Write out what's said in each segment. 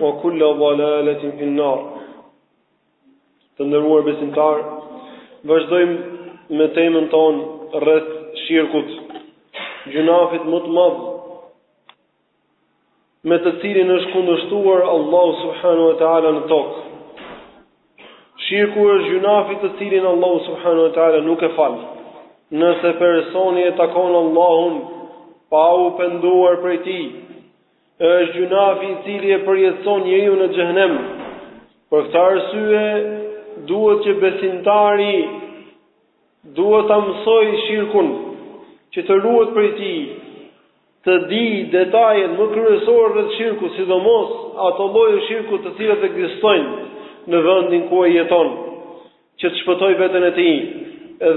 Ue kulla dalaletin fin nar. Të nderuar besimtar, vazhdojmë me temën tonë rreth shirkut, gjynafit më të madh me të cilin është kundërshtuar Allahu subhanahu wa taala në tokë. Shirku është gjynafi të cilin Allahu subhanahu wa taala nuk e fal. Nëse personi e takon Allahun pa u penduar prej tij, Është gjynafi i cili e përjetëson njeriun në xhehenem. Për këtë arsye duhet që besimtari duhet ta mësojë shirkun, që të ruhet prej tij, të di detajet më kryesore rreth shirkut, sidomos ato lloje shirku të cilat ekzistojnë në vendin ku ai jeton, që të shpëtojë veten e tij.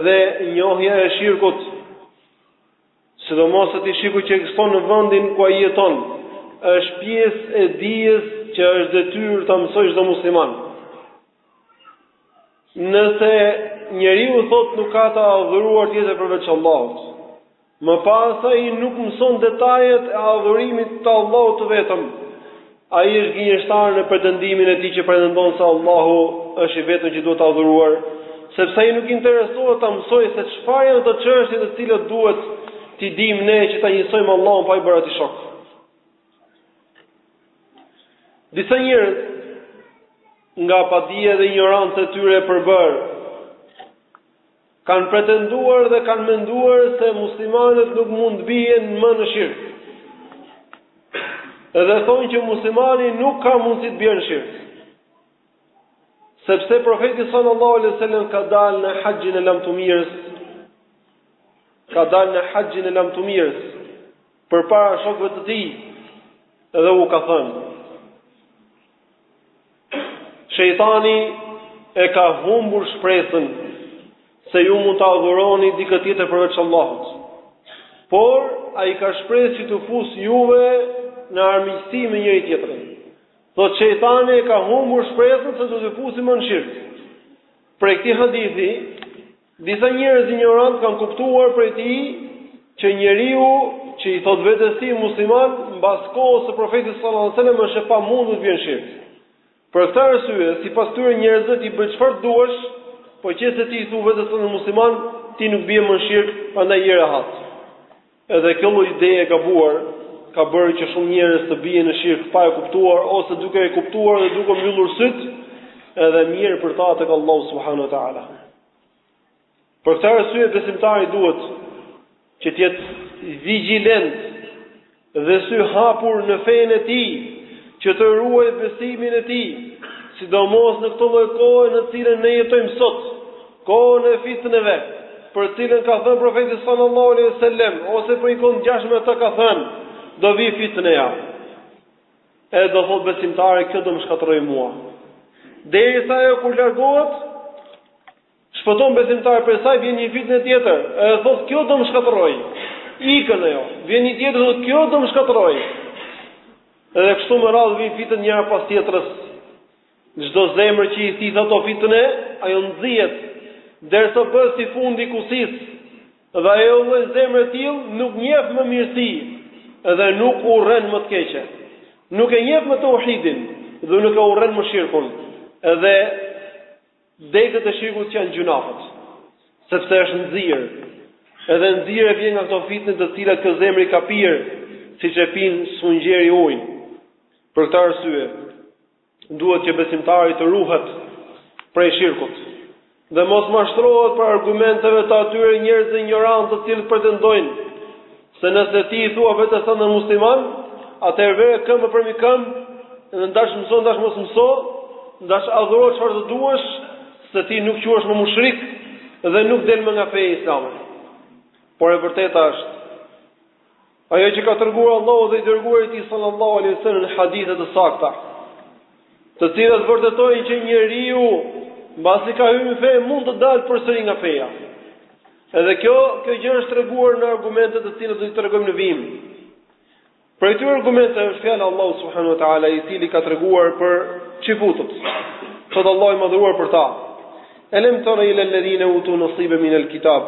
Dhe njohja e shirkut Sidomos atij shirku që ekziston në vendin ku ai jeton, është pjesë e dijes që është detyrë ta mësojë çdo musliman. Nëse njeriu thotë nuk ka të adhuruar tjetër përveç Allahut, më pas ai nuk mëson detajet e adhurimit të Allahut të vetëm, Ai është gënjeshtar në pretendimin e tij që pretendon se Allahu është i vetmi që duhet adhuruar, sepse ai nuk interesohet ta mësojë se çfarë janë ato çështje të cilat duhet t'i dimë ne që ta njësojmë Allahun pa i bërë atij shok. Disa njerëz nga padija dhe injoranca e tyre e përbërë Kanë pretenduar dhe kanë menduar se muslimanët nuk mund të bien më në shirk. Edhe thonë që muslimani nuk ka mundësi të bjerë në shirk. Sepse profeti sallallahu alaihi wasallam ka dalë në haxhin e lamtumirës. Ka dalë në haxhin e lamtumirës përpara shokëve të tij. Edhe u ka thënë Shejtani e ka humbur shpresën se ju mund të adhuroni dikë tjetër përveç Allahut. Por ai ka shpresë që t'ju fusë juve në armiqësi me njëri-tjetrin. Thotë shejtani e ka humbur shpresën se do t'i fusi më në shirk. Prej këtij hadithi, Disa njerëz injorantë kanë kuptuar prej tij që njeriu që i thotë vetes tij musliman mbas kohës së Profetit sallallahu alajhi wasallam është e pamundur të bjerë në shirk. Për këtë arsye, sipas këtyre njerëzve ti bëj çfarë të duash, po qe se ti i thu vetes tënde musliman, ti nuk bie më në shirk, prandaj je rehat. Edhe kjo lloj ideje e gabuar ka bërë që shumë njerëz të bien në shirk pa e kuptuar ose duke e kuptuar dhe duke mbyllur sytë, edhe mirë për ta tek Allahu subhanahu wa taala. Për këtë arsye besimtari duhet që të jetë vigjilent dhe syhapur në fenë e tij, që të ruajë besimin e tij, sidomos në këtë lloj kohe në të cilën ne jetojmë sot. Kohën e fitneve, për të cilën ka thënë Profeti sallallahu alejhi ve sellem, ose për një kohë të ngjashme me atë ka thënë, do vijë fitneja. Edhe do thotë besimtari, kjo do më shkatërrojë mua. Derisa ajo kur largohet, shpëton besimtari prej saj, vjen një fitne tjetër, edhe thotë kjo do më shkatërrojë. Ikën ajo, vjen një tjetër thotë kjo do më shkatërrojë. Edhe kështu me radhë vijnë fitnet njëra pas tjetrës. Çdo zemër që i thith ato fitne, ajo nxihet, derisa bëhet si fundi i kusisë, dhe ajo lloj zemre e tillë nuk njeh më mirësi dhe nuk urren më të keqe. Nuk e njeh më tauhidin dhe nuk e urren më shirkun dhe degët e shirkut që janë gjynahet, sepse është nxirë. Edhe nxirja vjen nga këto fitne të cilat kjo zemër i ka pirë, siç e pin sfungjeri ujin. Për këtë arsye, Duhet që besimtari të ruhet prej shirkut dhe mos mashtrohet prej argumenteve të atyre njerëzve injorantë të cilët pretendojnë se nëse ti i thua vetes ate musliman, atëherë vere këmbën përmbi këmbë, dhe ndash mëso, ndash mos mëso, ndash adhuro çfarë të duash, se ti nuk quhesh më mushrik dhe nuk del më nga feja islame. Por e vërteta është Ajo që ka treguar Allahu dhe i dërguari i tij sallallahu alaihi wasallam në hadithe të sakta, të cilat vërtetojnë që njeriu mbasi ka hyrë në fe mund të dalë përsëri nga feja. Edhe kjo, kjo gjë është treguar në argumente të cilat do t'i tregojmë në vijim. Prej këtyre argumenteve është fjala e Allahut subhanahu wa taala i cili ka treguar për çifutët. Thotë Allahu i madhëruar për ta. Elem tara ila alladhina utu nasiba min alkitab.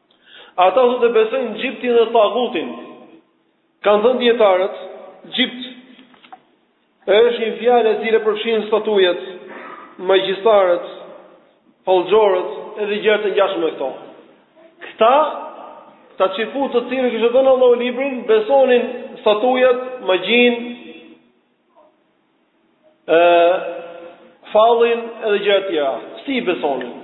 Ata thotë e besojnë Xhibtin dhe Tagutin. Kanë thënë dietarët, Xhibt është një fjalë e cila përfshin statujat, magjistarët, fallxhorët edhe gjëra të ngjashme me këto. Këta këta çifut të cilëve kishte dhënë Allahu librin, besonin statujat, magjinë, e, fallin edhe gjëra tjera. Si i besonin?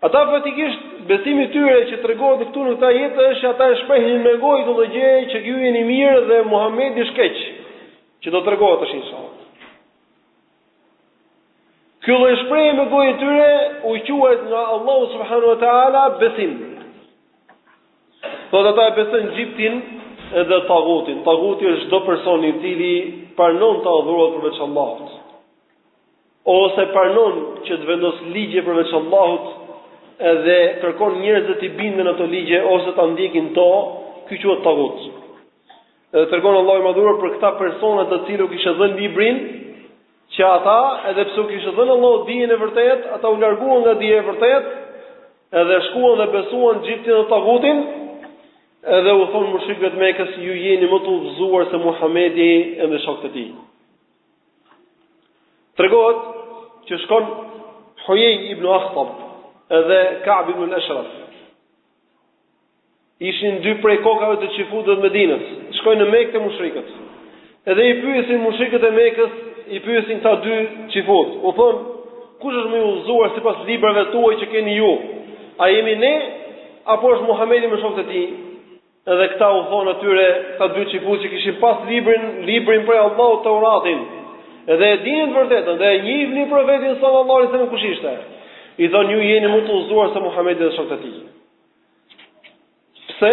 Ata faktikisht besimi i tyre që tregohet këtu në këtë ajet është që ata e shprehin me gojë këtë lloj gjëje që ju jeni mirë dhe Muhamedi është keq, që do tregohet tash inshallah. Ky lloj shprehjeje me gojë e tyre u quajt nga Allahu subhanahu wa taala besim. Thotë ata e besojnë Xhiptin dhe Tagutin. Taguti është çdo person i cili parnon të adhurohet përveç Allahut ose parnon që të vendos ligje përveç Allahut dhe kërkon njerëzve t'i binden ato ligje ose ta ndjekin to, ky quhet tagut. Edhe tregon Allahu i Madhuar për këta persona të cilëve u kishte dhënë librin, Që ata, edhe pse u kishte dhënë Allahu dijen e vërtetë, ata u larguan nga dija e vërtetë, edhe shkuan dhe besuan xhiptin dhe tagutin, edhe u thonë mushrikëve të Mekës, ju jeni më të udhëzuar se Muhamedi edhe shokët e tij. Tregohet që shkon Hujej ibn Ahtab edhe Ka'b ibn al-Ashraf. Ishin dy prej kokave të çifutëve të Medinës. Shkojnë në Mekë te mushrikët. Edhe i pyesin mushrikët e Mekës, i pyesin këta dy çifutë. U thonë, kush është më i udhëzuar sipas librave tuaj që keni ju? A jemi ne apo është Muhamedi me shokët e tij? Edhe këta u thonë atyre, këta dy çifutë që kishin pas librin, librin prej Allahut Teuratin, dhe e dinin të vërtetën dhe e njihnin profetin sallallahu alaihi wasallam kush ishte. I thonë ju jeni më të udhëzuar se Muhamedi edhe shokët e tij. Pse?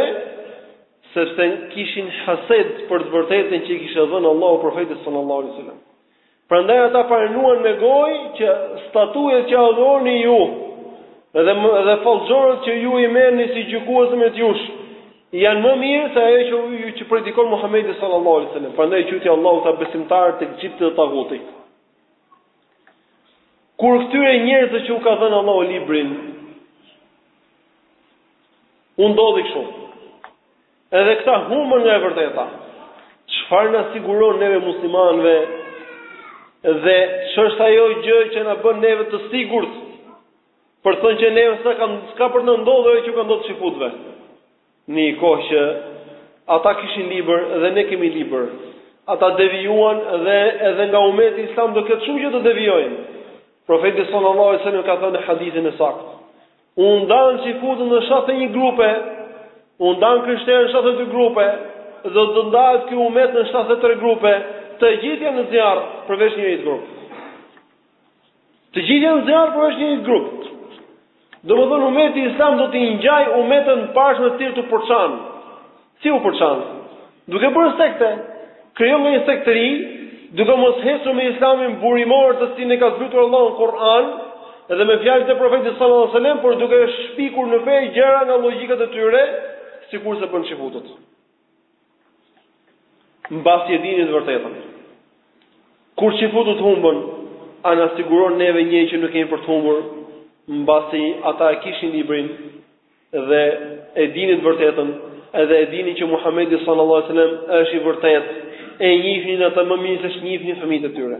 Sepse kishin hased për të vërtetën që i kishte dhënë Allahu profetit sallallahu alaihi wasallam. Prandaj ata paranuan me gojë që statujat që adhuroni ju dhe edhe fallxhorët që ju i merrni si gjykues mes jush janë më mirë se ajo që ju që predikon Muhamedi sallallahu alaihi wasallam. Prandaj i quajti Allahu këta besimtarë të xhiptit e tagutit. Kur këtyre njerëzve që u ka dhënë Allahu librin, u ndodhi kështu. Edhe këta humbën nga e vërteta. Çfarë na siguron neve muslimanëve dhe ç'është ajo gjë që na bën neve të sigurt për të thënë që neve s'ka s'ka për të na ndodhur ajo që ka ndodhur çifutëve. Në një kohë që ata kishin libër dhe ne kemi libër. Ata devijuan dhe edhe nga umeti islam do ketë shumë që do devijojnë. Profeti sallallahu alaihi wasallam ka thënë në hadithin e saktë: "U ndanë çifutët në 71 grupe, u ndanë krishterët në 72 grupe, dhe do të ndahet ky umet në 73 grupe, të gjithë janë në zjarr përveç një grup." Të gjithë janë në zjarr përveç një grup. Domethënë umeti islam do t'i ngjajë umeteve të mëparshme të cilët u përçanë. Si u përçanë? Duke bërë sekte, krijon nga një sekt i ri, duke mos hecur me islamin burimor të cilin e ka zbritur Allahu në Kur'an dhe me fjalët e profetit sallallahu alajhi wasallam, por duke shpikur në fe gjëra nga logjikat e tyre, sikurse bënë çifutët. Mbasi e dinit të vërtetën. Kur çifutët humbën, a na siguron neve një që nuk kemi për të humbur, mbasi ata e kishin librin dhe e dinin të vërtetën, edhe e dinin që Muhamedi sallallahu alaihi wasallam është i vërtetë, e njihnin ata më mirë se ç'njihnin fëmijët e tyre.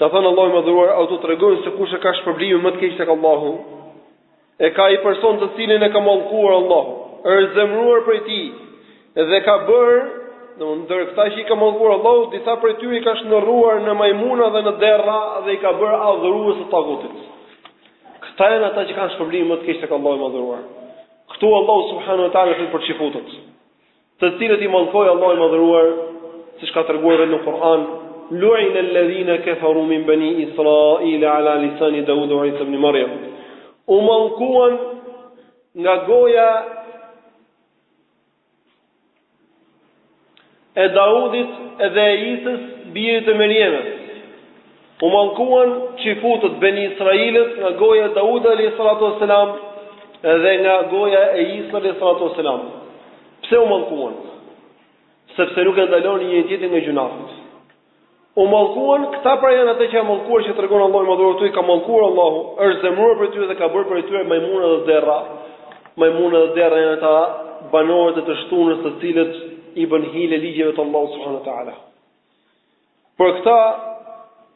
Ka thënë Allahu i Madhëruar, "A t'ju tregoj se kush e ka shpërblimin më të keq tek Allahu? E ka ai person të cilin e ka mallkuar Allahu, është zemëruar prej tij dhe ka bërë ndër këta që i ka mallkuar Allahu, disa prej tyre i ka shndërruar në majmuna dhe në derra dhe i ka bërë adhurues të tagutit." Këta janë ata që kanë shpërblimin më të keq tek Allahu i Madhëruar. Këtu Allahu subhanahu wa taala flet për çifutët. të cilët i mallkoi Allahu i Madhëruar, siç ka treguar vetë në Kur'an, Lu'ina alladhina kafaru min bani Israil 'ala lisani Daud wa Isa ibn Maryam. U mallkuan nga goja e Daudit dhe e Isës, birit të Merjemës. U mallkuan çifutët, Beni Israilët, nga goja e Daudit alejhi salatu ves selam dhe nga goja e Isës alejhi salatu ves selam. Pse u mallkuan? Sepse nuk e ndalonin njëri-tjetrin nga gjynafet. U mallkuan, këta pra janë ata që janë mallkuar që tregon Allahu i Madhëruar këtu i ka mallkuar Allahu, është zemëruar prej tyre dhe ka bërë prej tyre majmuna dhe derra. Majmuna dhe derra janë ata banorët e të shtunës të cilët i bënë hile ligjeve të Allahut subhanahu wa taala. Për këta,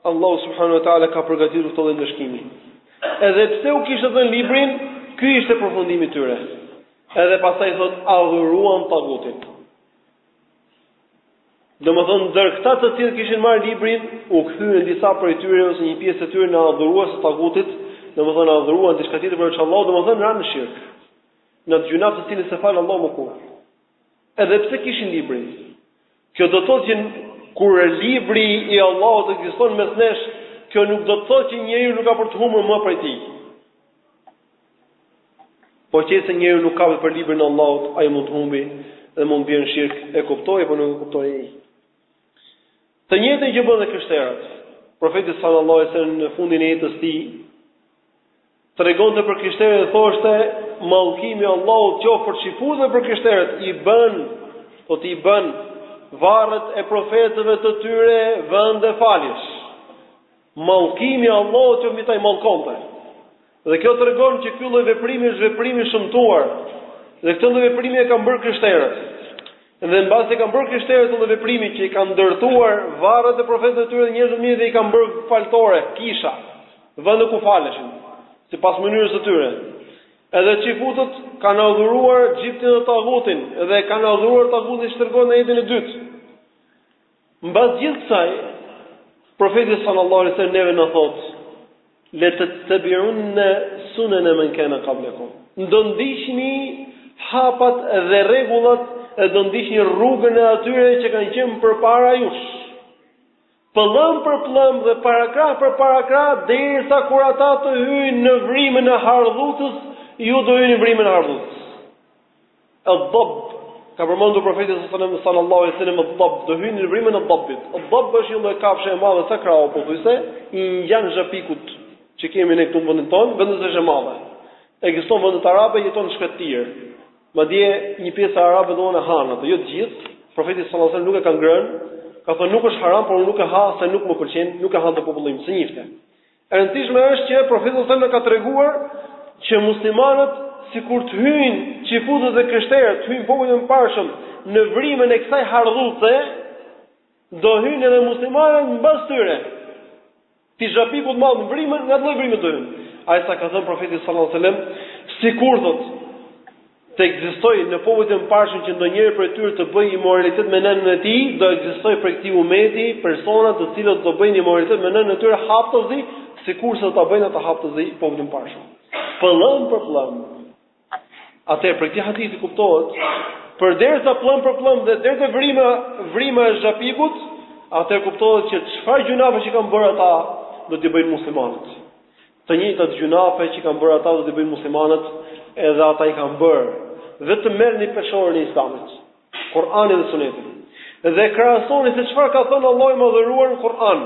Allahu subhanahu wa taala ka përgatitur këtë lloj ndëshkimi. Edhe pse u kishte dhënë librin, ky ishte përfundimi i tyre. Edhe pastaj thot adhuruan tagutin. Domethënë ndër këta të cilët kishin marrë librin, u kthyen disa prej tyre ose një pjesë e tyre në adhurues të tagutit, domethënë adhuruan diçka tjetër përveç Allahut, domethënë ranë në shirk. Në atë gjynaf të cilin s'e fal Allahu më kurrë. Edhe pse kishin librin. Kjo do të thotë që kur libri i Allahut ekziston mes nesh, kjo nuk do të thotë që njeriu nuk ka për të humbur më prej tij. Po qe se njeriu nuk kapet për librin e Allahut, ai mund të humbi dhe mund të bjerë në shirk, e kuptoi apo nuk e kuptoi ai. Të njëjtën gjë bënë edhe krishterët. Profeti sallallahu alajhi wasallam në fundin e jetës së tij Tregonte për krishterët dhe thoshte, Mallkimi i Allahut qoftë për çifutët dhe për krishterët, i bënë, thotë i bënë varret e profetëve të tyre vende faljesh. Mallkimi i Allahut qoftë mbi ta i mallkonte. Dhe kjo tregon që ky lloj veprimi është veprim i shëmtuar. Dhe këtë lloj veprimi e kanë bërë krishterët. Dhe mbasi e kanë bërë krishterët këtë lloj veprimi që i kanë ndërtuar varret e profetëve të tyre dhe njerëzve të mirë dhe i kanë bërë faltore, kisha. Vende ku faleshin, sipas mënyrës së tyre. Edhe çifutët kanë adhuruar Xhiptin dhe Taghutin dhe kanë adhuruar Taghutin që tregon në ajetin e dytë. Mbas gjithë kësaj, profeti sallallahu alaihi wasallam neve na thotë: "La tattabi'unna sunan man kana qablakum." Do ndiqni hapat dhe rregullat e do ndiqni rrugën e atyre që kanë qenë përpara jush. Pëllëmbë për pëllëmbë dhe parakrah për parakrah, derisa kur ata të hyjnë në vrimën e hardhucës, ju do hyni në vrimën e hardhucës. Ad-Dabb ka përmendur profeti sallallahu alaihi wasallam ad-Dabb, do hyjnë në vrimën e Dabbit. Ad-Dabb është një lloj kafshë e madhe sa krahu pothuajse, i ngjan zhapikut që kemi ne këtu në vendin tonë, vetëm se është e madhe. Ekziston vendet arabe, jeton në shkretëtirë. Madje një pjesë e arabëve duan e hanë atë, jo të gjithë. Profeti sallallahu alajhi wasallam nuk e ka ngrënë, ka thënë nuk është haram, por nuk e ha se nuk më pëlqen, nuk e hante populli im, s'e njifte. E rëndësishme është që profeti sallallahu alajhi wasallam ka treguar që muslimanët sikur të hyjnë çifutët dhe krishterët, të hyjnë popujt e mëparshëm në vrimën e kësaj hardhuce, do hyjnë edhe muslimanët mbas tyre. Tij zhapikut të madh, vrimën, në atë vrimën do hyjnë. Aq sa ka thënë profeti sallallahu alajhi wasallam, sikur thotë të ekzistojë në popujt e mëparshëm që ndonjëri prej tyre të bëjë imoralitet me nënën e tij, do ekzistojë prej këtij ummeti persona të cilët do bëjnë imoralitet me nënën e tyre haptazi, sikurse do ta bëjnë ata haptazi popujt e mëparshëm. Pëllëmbë për pëllëmbë. Atëherë prej këtij hadithi kuptohet, përderisa pllëm për pllëm dhe deri te vrima, vrima e zhapikut, atëherë kuptohet që çfarë gjynafe që kanë bërë ata do t'i bëjnë muslimanët. Të njëjtat gjynafe që kanë bërë ata do t'i bëjnë muslimanët, edhe ata i kanë bërë. Dhe të merrni peshoren e Islamit. Kur'anit dhe Sunetit. Dhe krahasoni se çfarë ka thënë Allahu i Madhëruar në Kur'an.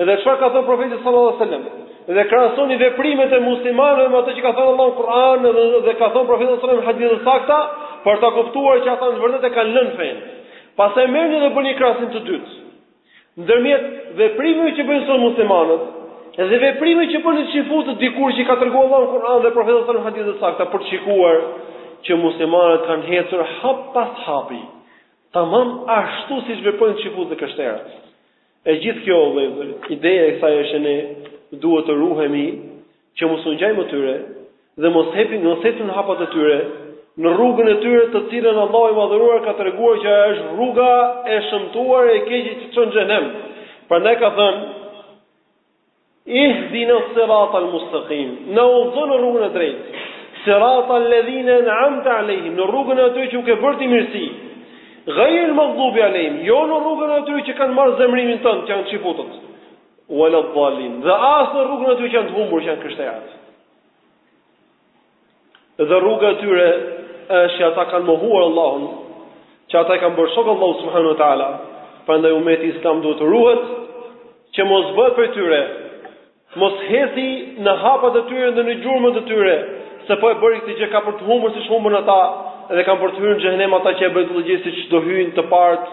Dhe çfarë ka thënë profeti sallallahu alajhi wasallam. Dhe krahasoni veprimet e muslimanëve me ato që ka thënë Allahu në Kur'an dhe, dhe ka thënë profeti sallallahu alajhi wasallam hadithe të sakta për ta kuptuar që ata në vërtetë e kanë lënë fenë. Pastaj merrni dhe bëni krahasim të dytë. Ndërmjet veprimeve që bëjnë sot muslimanët dhe veprimeve që bënin çifutët dikur që i ka treguar Allahu në Kur'an dhe profeti sallallahu alajhi wasallam në hadithe të sakta për të shikuar që muslimanët kanë ecur hap pas hapi, tamam ashtu siç veprojnë çifutët dhe krishterët. E gjithë kjo vëllezër, ideja e kësaj është që ne duhet të ruhemi që mos u ngjajmë atyre dhe mos hecim, mos ecim hapat e tyre në rrugën e tyre të cilën Allahu i madhëruar ka treguar që ajo është rruga e shëmtuar e keqe që çon në xhehenem. Prandaj ka thënë Ihdina sirata al-mustaqim. Na udhëzo në rrugën e drejtë. Sirata alladhina an'amta alehim, në rrugën e atyre që u ke bërë ti mirësi. Ghayril maghdubi alehim, jo në rrugën e atyre që kanë marrë zemërimin tënd, që janë çifutët. Wala dhallin. Dhe as në rrugën e atyre që janë të humbur që janë krishterët. Dhe rruga e tyre është që ata kanë mohuar Allahun, që ata i kanë bërë shok Allahut subhanahu wa taala. Prandaj umeti islam duhet të ruhet që mos bëhet prej tyre, mos ecë në hapat e tyre dhe në gjurmët e tyre, se po e bëri këtë gjë ka për të humbur siç humbën ata dhe kanë për të hyrë në xhehenem ata që e bëjnë këtë gjë siç do hyjnë të parët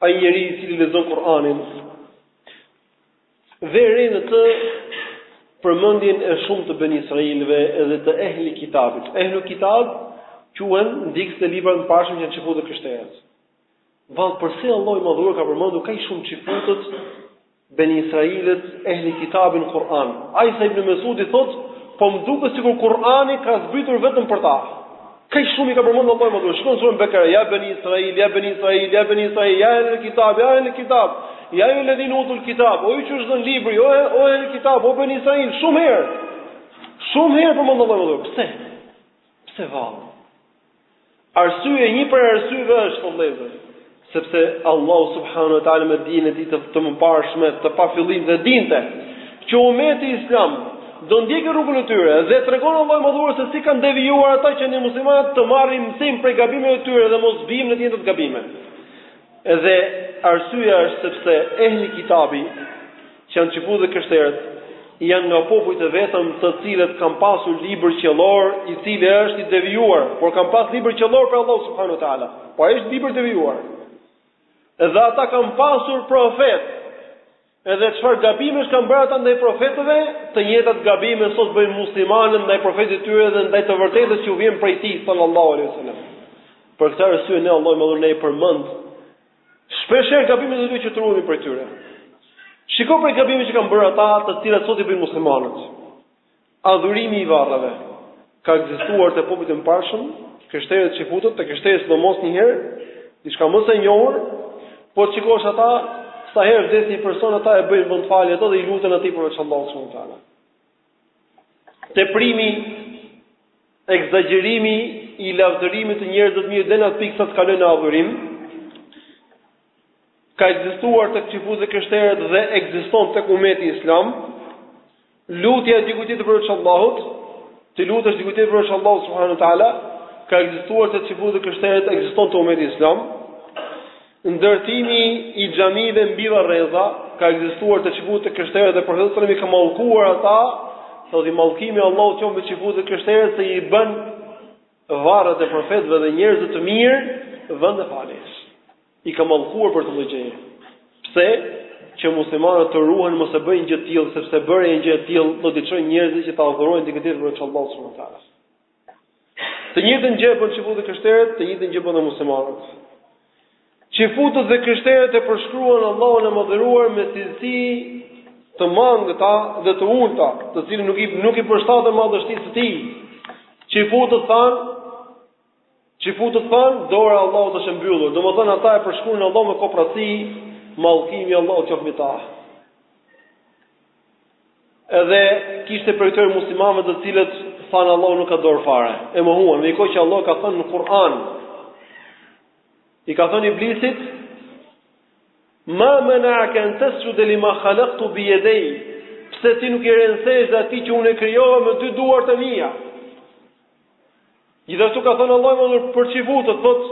Ai njeri i cili lexon Kur'anin vë re në të përmendjen e shumtë të Beni Israilëve edhe të ehli kitabit. Ehlu kitab quhen ndjekësit e librave të mëparshëm që janë çifutët dhe krishterët. Vallë përse Allahu i madhëruar ka përmendur kaq shumë çifutët Beni Israilët, Ehli Kitabin, në Kur'an. Aq sa Ibn Mesudi thotë, Po më duket sikur Kur'ani ka zbritur vetëm për ta. Kaq shumë i ka përmendur Allahu i madhëruar. Shikon suren Bekare, ja Beni Israil, ja Beni Israil, ja Beni Israil, ja Ehli Kitab, ja Ehli Kitab. Ja ejuhel ledhine utul kitab, o ju që ju është dhënë libri, o e, o Ehli Kitab, o Beni Israil, shumë herë. Shumë herë përmend Allahu i madhëruar. Pse? Pse vallë? Arsye, një prej arsyeve është, o vëllezër, sepse Allahu subhanahu wa taala me dijen e tij të, të mëparshme, të pa fillim dhe dinte që ummeti islam do ndjekë rrugën e tyre dhe tregon Allahu i madhëruar se si kanë devijuar ata që ne muslimanët të marrim mësim prej gabimeve të tyre dhe mos biem në të njëjtat gabime. Edhe arsyeja është sepse Ehli Kitabi, që janë çifutët dhe krishterët, janë nga popujt e vetëm të cilët kanë pasur libër qiellor, i cili është i devijuar, por kanë pas libër qiellor prej Allahut subhanahu wa taala. Po ai është libër i devijuar. Edhe ata kanë pasur profetë. Edhe çfarë gabimesh kanë bërë ata ndaj profetëve, të njëjtat gabime sot bëjnë muslimanët ndaj profetit të tyre dhe ndaj të vërtetës që u vjen prej tij sallallahu alaihi wasallam. Për këtë arsye ne Allahu i madhëruar na përmend shpesh herë gabimet e tyre që t'ruhemi prej tyre. Shiko prej gabimeve që kanë bërë ata, të cilat sot i bëjnë muslimanët. Adhurimi i varreve ka ekzistuar te popujt e mëparshëm, krishterët çifutët, te krishterët sidomos një herë, diçka më se njohur, po të shikosh ata sa herë vdes një person ata e bëjnë vend falje ato dhe i luten atij përveç Allahut subhanahu wa taala. Teprimi ekzagjerimi i lavdërimit të njerëzve të mirë deri në atë pikë sa të kalojnë në adhurim, ka ekzistuar tek çifutët e krishterët dhe ekziston tek umeti islam, lutja e dikujt tjetër përveç Allahut, t'i lutesh dikujt tjetër përveç Allahut subhanahu wa taala, ka ekzistuar tek çifutët e krishterët, ekziston tek umeti islam. Ndërtimi i xhamive mbi varreza ka ekzistuar tek çifutët e krishterët dhe profeti sallallahu alajhi wasallam i ka mallkuar ata, thotë mallkimi i Allahut qoftë mbi çifutët e krishterët se i bën Varret e profetëve dhe njerëzve të mirë vende faljes. I ka mallkuar për atë lloj gjëje. Pse? Që muslimanët të ruhen mos e bëjnë gjë të tillë, sepse bërja e një gjëje të tillë do t'i çojë njerëzit që ta adhurojnë dikë tjetër përveç Allahut subhanahu wa taala. Të njëjtën gjë bënë çifutët, të krishterët, të njëjtën gjë bënë muslimanët. Çifutët dhe krishterët e përshkruan Allahun e Madhëruar me cilësi të mangëta dhe të ulëta, të cilat nuk i nuk i përshtaten madhështisë së Tij. Çifutët thanë Çifutët thanë, dora e Allahut është e mbyllur. Domethënë ata e përshkruajnë Allahun me kopraci, mallkimi i Allahut qoftë mbi ta. Edhe kishte prej këtyre muslimanëve të cilët thanë Allahu nuk ka dorë fare. E mohuan, ndërkohë që Allah ka thënë në Kur'an, I ka thënë Iblisit, Ma mena'aka an tasjuda lima khalaqtu bi yadayy? Pse ti nuk i re në sexhde atij që unë e krijova me dy duart e mia? Gjithashtu ka thënë Allahu i Madhëruar për çifutët, thotë: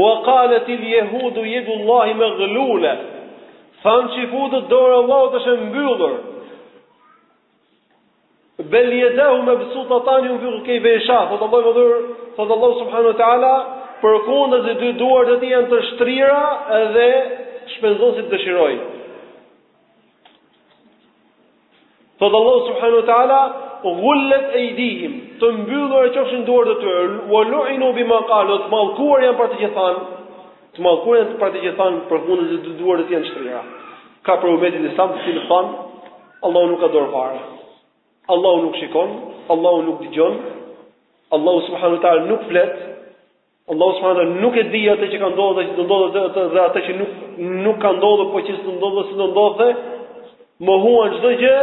"Wa qalat al-yahudu yadu Allahi maghlula." Thanë çifutët dora e Allahut është e mbyllur. Bel yadahu mabsuutatan yunfiqu kayfa yasha. Thotë Allahu i Madhëruar, thotë Allahu subhanahu wa taala, përkundrazi dy duart e tij janë të shtrira dhe shpenzon si të dëshirojë. Thotë Allahu subhanahu wa taala, gul-let ejdihim, të mbyllura qofshin duart e tyre, u lu'inu bima qalu, të mallkuar janë për atë që thanë, të mallkuar janë për atë që thanë, përkundrazi dy duart e tij janë shtrira. Ka prej umetit islam të cilët thanë, Allahu nuk ka dorë fare. Allahu nuk shikon, Allahu nuk dëgjon, Allahu subhanahu wa taala nuk flet. Allahu subhanahu wa taala nuk e di atë që ka ndodhur dhe që do ndodhë atë dhe atë që nuk nuk ka ndodhur, por që po të ndodhte, si do ndodhte. Mohuan çdo gjë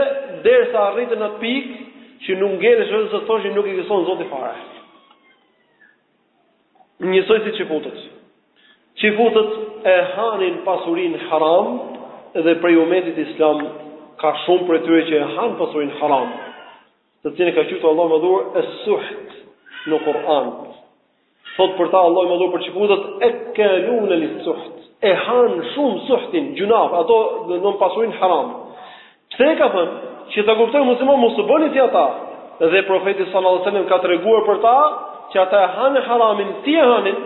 derisa arritën në atë pikë që nuk ngelesh vetëm të thoshin nuk ekziston Zoti fare. Njësoj si çifutët. Çifutët e hanin pasurinë haram dhe prej umetit islam ka shumë prej tyre që e hanë pasurinë haram, të cilën e ka quajtur Allahu i Madhëruar es-suht në Kur'an. Thotë për ta Allahu i Madhëruar për çifutët ekalune lis-suht. E hanë shumë suhtin, gjynahet, domethënë pasurinë haram. Pse e ka thënë? Që ta kuptojnë muslimanët mos u bëni si ata. Dhe Profeti sallallahu alejhi ve sellem ka treguar për ta që ata e hanin haramin, si e hanin?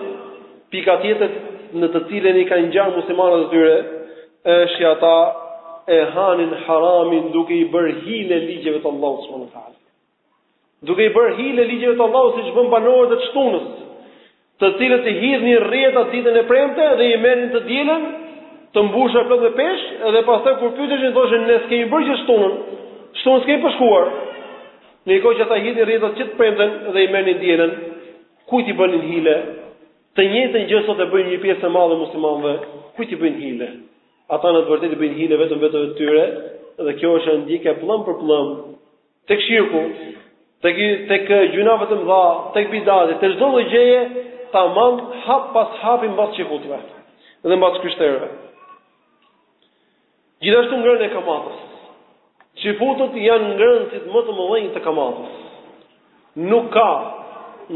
Pika tjetër në të cilën i kanë ngjarë muslimanët atyre është që ata e hanin haramin duke i bërë hile ligjeve të Allahut subhanuhu teala. duke i bërë hile ligjeve të Allahut siç bënë banorët e shtunës, të cilët i hidhnin rrjetat ditën e premte dhe i merrnin të dielën të mbushur plot me peshq dhe pastaj kur pyeteshin thoshin ne s'kemi bërë gjë shtunën, shtunën s'kemi peshkuar. Në një kohë që ata hidhnin rrjetat që të premten dhe i merrnin dielën, kujt i bënin hile? Të njëjtën gjë sot e bëjnë një pjesë e madhe muslimanëve, kujt i bëjnë hile? Ata në të vërtetë i bëjnë hile vetëm vetëve të tyre dhe kjo është ndjekja pëllëmbë për pëllëmbë tek shirku, tek tek gjynahet e mëdha, tek bidatet, tek çdo lloj gjëje, tamam hap pas hapi mbas çifutëve dhe mbas krishterëve. Gjithashtu ngrënia e kamatës. Çifutët janë ngrënësit më të mëdhenj të kamatës. Nuk ka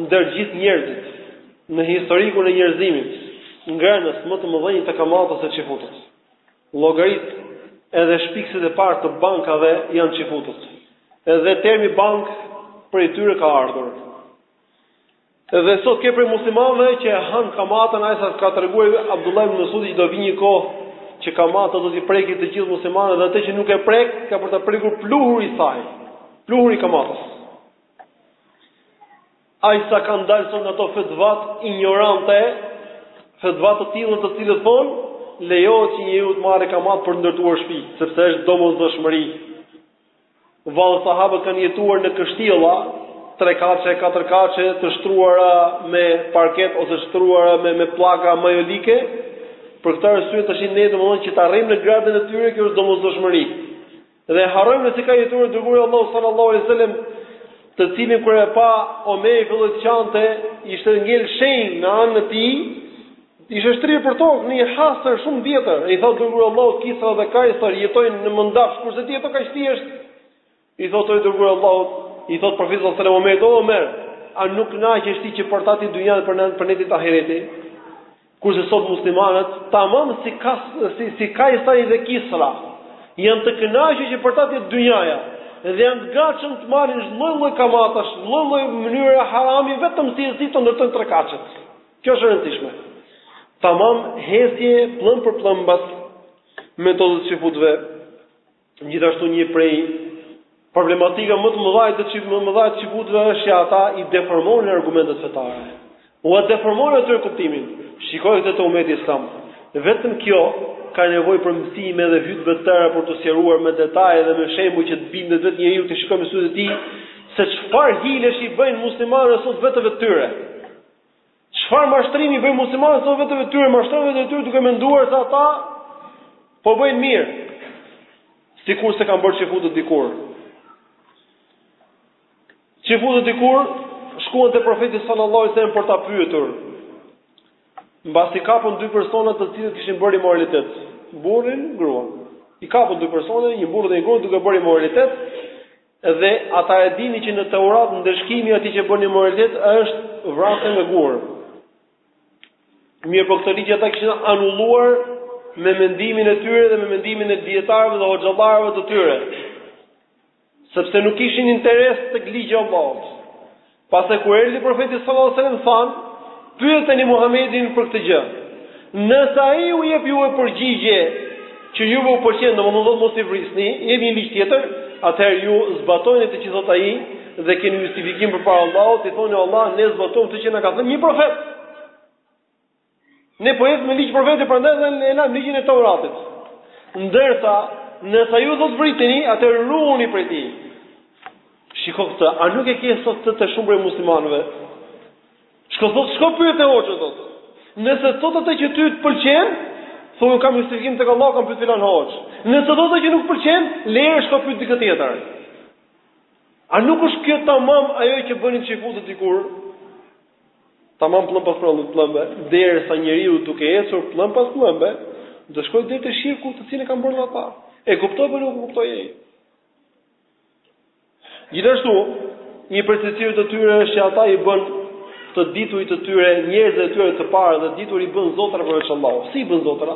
ndër gjithë njerëzit në historikun e njerëzimit ngrënës më të mëdhenj të kamatës se çifutët. Llogarit edhe shpikësit e parë të bankave janë çifutët. Edhe termi bankë prej tyre ka ardhur. Edhe sot ke prej muslimanëve që e hanë kamatën, aq sa ka treguar Abdullah ibn Mesudi që do vijë një kohë që kamata do t'i preki të gjithë muslimanët dhe atë që nuk e prek, ka për ta prekur pluhuri i saj, pluhuri i kamatës. Aq sa kanë dalë sot nga ato fetvat injorante, fetva të tilla të cilët thonë, lejohet që njeriu të marrë kamatë për të ndërtuar shtëpi, sepse është domosdoshmëri. Vallë sahabët kanë jetuar në kështjella, trekatëshe, katërkatëshe të shtruara me parket ose të shtruara me me pllaka majolike. Për këtë arsye tash ne domethënë që të arrijmë në gradën e tyre, kjo është domosdoshmëri. Dhe harrojmë ne si ka jetuar i dërguari i Allahut sallallahu alaihi wasallam, të cilin kur e pa Omeri filloi të qante, ishte ngel shenjë në anën e tij, ishte shtrirë për tokë në një hasër shumë vjetër. I thotë dërguari i Allahut Kisra dhe Kajsar jetojnë në mëndafsh, kurse ti jeton kaq thjesht. I thotë i dërguari i Allahut, i thotë profeti sallallahu alaihi wasallam Omerit, "O Omer, a nuk kënaqesh ti që për ta të jetë dynjaja për ne për ne të jetë ahireti?" Kurse sot muslimanët, tamam si kas, si, si Kajsari dhe Kisra, janë të kënaqur që për ta të jetë dynjaja, dhe janë të gatshëm të marrin lloj lloj kamatash, lloj lloj mënyra harami vetëm si e si të ndërtojnë trekatëshet. Kjo është e rëndësishme. Tamam ecje pëllëmbë për pëllëmbë pas metodës së çifutëve Gjithashtu një prej problematikave më të mëdha të çif më të mëdha të çifutëve është që ata i deformonin argumentet fetare. Ua deformonin atyre kuptimin. Shikoje këtë te umeti islam. Vetëm kjo ka nevojë për mësime dhe hutbe të tëra për t'u sqaruar me detaje dhe me shembuj që të bindet vetë njeriu të shikojë me sytë e tij se çfarë hilesh i bëjnë muslimanët sot vetëve të tyre. Çfarë mashtrimi i bëjnë muslimanët sot vetëve të tyre, mashtrojnë vetëve të tyre duke menduar se ata po bëjnë mirë. Sikur se kanë bërë çifutët dikur. Çifutët dikur shkuan te profeti sallallahu alajhi wasallam për ta pyetur. Mbasi kapën dy persona të cilët kishin bërë imoralitet, burrin, gruan. I kapën dy persona, një burrë dhe një grua duke bërë imoralitet, Dhe ata e dinin që në Teurat ndëshkimi i atij që bën imoralitet është vrasja me gurë. Mirëpo këtë ligj ata e kishin anulluar me mendimin e tyre dhe me mendimin e dijetarëve dhe hoxhallarëve të tyre. Sepse nuk kishin interes tek ligji i Allahut. Pastaj kur erdhi Profeti sallallahu alejhi ue sellem thanë, Pyeteni Muhamedin për këtë gjë. Nëse ai u jep juve përgjigje që juve u pëlqen, domethënë thotë mos i vrisni, jep një ligj tjetër, atëherë ju zbatojeni atë që thotë ai dhe keni justifikim përpara Allahut, i thoni o Allah, ne zbatuam këtë që na ka thënë një profet. Ne po ecmë me ligj profeti, prandaj dhe e lamë ligjin e Tauratit. Ndërsa, nëse ai ju thotë vriteni, atëherë ruhuni prej tij. Shiko këtë, a nuk e ke sot te shumë prej muslimanëve? Shko thot, shko pyete hoxhën, thot. Nëse thot atë që ty të pëlqen, thot, unë kam justifikim tek Allahu, kam pyet filan hoxhë. Nëse thot atë që nuk pëlqen, lëre shko pyet dikë tjetër. A nuk është kjo tamam ajo që bënin çifutët dikur? tamam pllëmb pas pllëmbe, derisa njeriu duke ecur pllëmb pas pllëmbe, do shkojë deri te shirku të cilin e kanë bërë ata. E kuptoi apo nuk e kuptoi ai? Gjithashtu, një prej vetive të tyre është që ata i bënë të diturit të tyre, njerëzit e tyre të parë dhe ditur i bënë zotëra përveç Allahut. Si i bënë zotëra?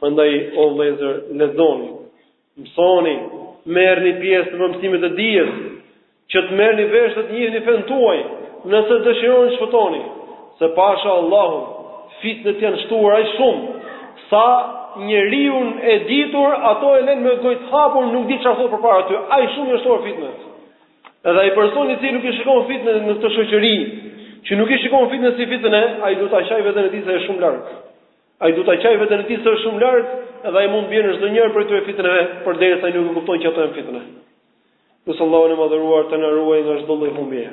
Prandaj o vëllezër, lexoni, mësoni, merrni pjesë në mësimet e dijes, që të merrni vesh dhe të njihni fenë tuaj, nëse dëshironi të shpëtoni, se pasha Allahun, fitnet janë shtuar aq shumë, sa njeriun e ditur ato e lënë me gojë të hapur, nuk di çfarë të thotë përpara tyre, aq shumë janë shtuar fitnet. Edhe ai person i cili nuk i shikon fitnet në këtë shoqëri, që nuk i shikon fitnet si fitne, ai duhet ta qajë veten e tij se është shumë larg. Ai duhet ta qajë veten e tij se është shumë larg dhe ai mund të bjerë në çdo njërën prej këtyre fitneve, përderisa ai nuk e kupton që ato janë fitne. Lus Allahun e Madhëruar të na ruajë nga çdo lloj humbjeje.